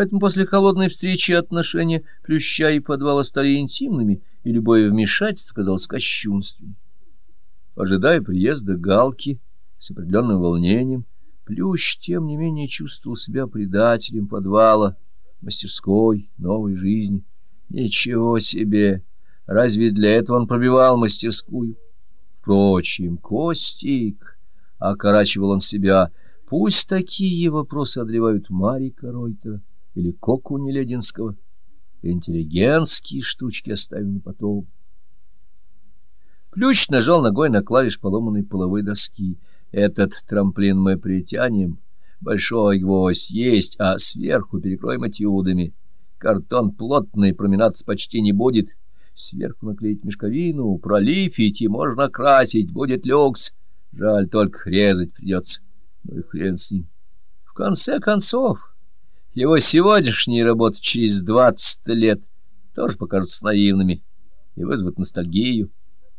Поэтому после холодной встречи отношения Плюща и подвала стали интимными, и любое вмешательство казалось кощунственным. Ожидая приезда Галки с определенным волнением, Плющ, тем не менее, чувствовал себя предателем подвала, мастерской, новой жизни. Ничего себе! Разве для этого он пробивал мастерскую? Впрочем, Костик, окорачивал он себя, пусть такие вопросы одолевают Марика Ройтера или Коку Нелединского. Интеллигентские штучки оставим на потом. Плющ нажал ногой на клавиш поломанной половой доски. Этот трамплин мы притянем. Большой гвоздь есть, а сверху перекроем этюдами. Картон плотный, проминаться почти не будет. Сверху наклеить мешковину, пролифить и можно красить. Будет люкс. Жаль, только резать придется. Ну и хрен с ним. В конце концов... Его сегодняшние работы через двадцать лет тоже покажутся наивными и вызовут ностальгию,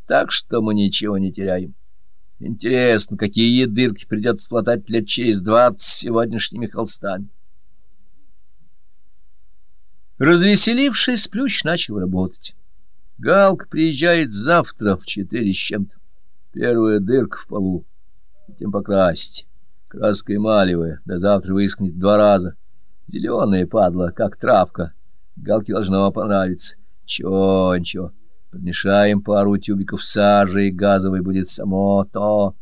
так что мы ничего не теряем. Интересно, какие дырки придется латать лет через двадцать сегодняшними холстами. Развеселившись, Плющ начал работать. Галка приезжает завтра в четыре с чем-то. Первая дырка в полу, затем покрасить. Краска эмалевая, до завтра выскнет два раза. Зеленая падла, как травка. Галке должно понравиться. Чего, ничего. Подмешаем пару тюбиков сажи, и газовой будет само то.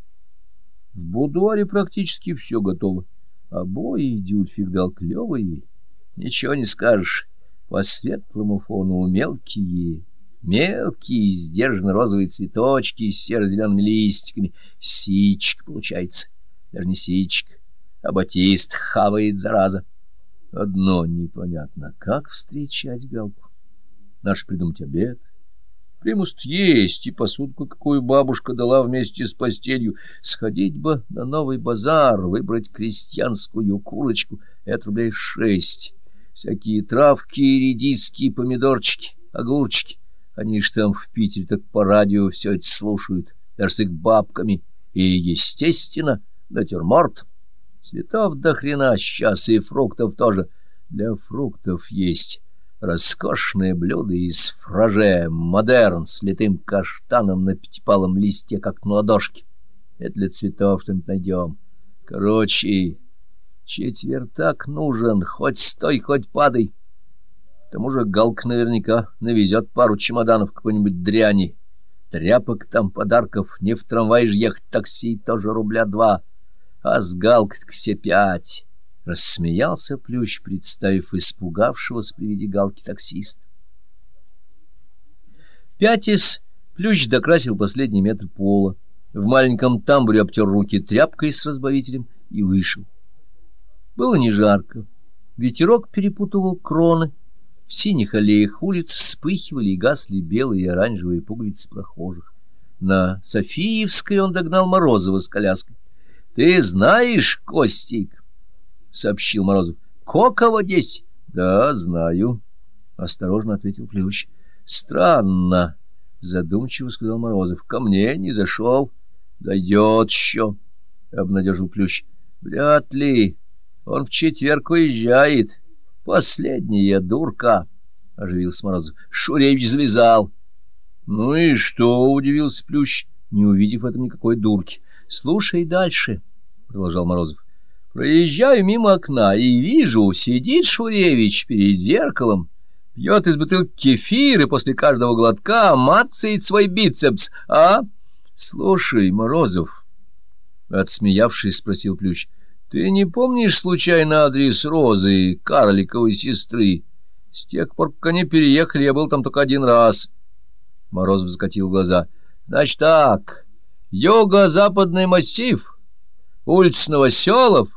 В будуаре практически все готово. Обои Дюльфик дал клевые. Ничего не скажешь. По светлому фону мелкие, мелкие, сдержанно розовые цветочки с серо-зелеными листиками. Сичка получается. Даже не сичка, а батист хавает, зараза. Одно непонятно, как встречать Галку. Наш придумать обед. Примуст есть, и посудку, какую бабушка дала вместе с постелью. Сходить бы на новый базар, выбрать крестьянскую курочку. Это рублей шесть. Всякие травки, редиски, помидорчики, огурчики. Они ж там в Питере так по радио все это слушают, даже с их бабками. И, естественно, натюрморт. Цветов до хрена сейчас и фруктов тоже. Для фруктов есть роскошное блюдо из фраже модерн с литым каштаном на пятипалом листе, как на ладошке. Это для цветов что-нибудь найдем. Короче, четвертак нужен, хоть стой, хоть падай. К тому же Галка наверняка навезет пару чемоданов какой-нибудь дряни. Тряпок там, подарков, не в трамвай же ехать такси, тоже рубля два — а с галкой все пять. Рассмеялся Плющ, представив испугавшегося при виде галки таксиста. Пятис Плющ докрасил последний метр пола, в маленьком тамбуре обтер руки тряпкой с разбавителем и вышел. Было не жарко, ветерок перепутывал кроны, в синих аллеях улиц вспыхивали и гасли белые и оранжевые пуговицы прохожих. На Софиевской он догнал Морозова с коляской. — Ты знаешь, Костик, — сообщил Морозов, — Кокова здесь? — Да, знаю, — осторожно ответил Плющ. — Странно, — задумчиво сказал Морозов. — Ко мне не зашел. — Зайдет еще, — обнадежил Плющ. — Вряд ли. Он в четверг уезжает. Последняя дурка, — оживился Морозов. — Шуревич завязал. — Ну и что? — удивился Плющ, не увидев в этом никакой дурки. Слушай дальше, — продолжал Морозов. Проезжаю мимо окна и вижу, сидит Шуревич перед зеркалом, пьет из бутылки кефир и после каждого глотка мацает свой бицепс, а? Слушай, Морозов, — отсмеявшись, спросил Плющ, — ты не помнишь случайно адрес Розы, карликовой сестры? С тех пор, как они переехали, я был там только один раз. Морозов закатил глаза. — Значит так... Юго-западный массив, улица Новоселов,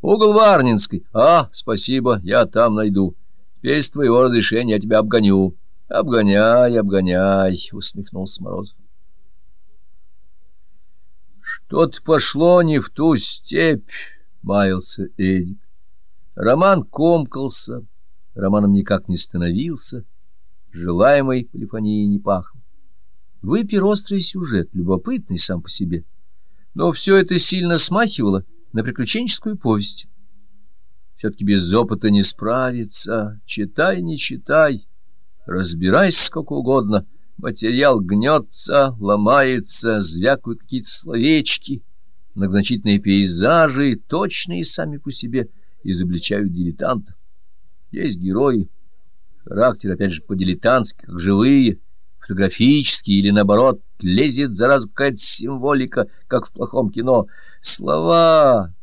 угол Варнинской. А, спасибо, я там найду. Теперь с твоего разрешения я тебя обгоню. Обгоняй, обгоняй, усмехнулся Морозов. Что-то пошло не в ту степь, маялся Эдик. Роман комкался, романом никак не становился, желаемой полифонией не пахло. Выпер острый сюжет, любопытный сам по себе. Но все это сильно смахивало на приключенческую повесть. Все-таки без опыта не справиться. Читай, не читай. Разбирайся сколько угодно. Материал гнется, ломается, звякают какие-то словечки. Многозначительные пейзажи, точные сами по себе, изобличают дилетанта. Есть герои. Характер, опять же, по-дилетантски, как живые, фотографические или, наоборот, лезет зараза какая-то символика, как в плохом кино. Слова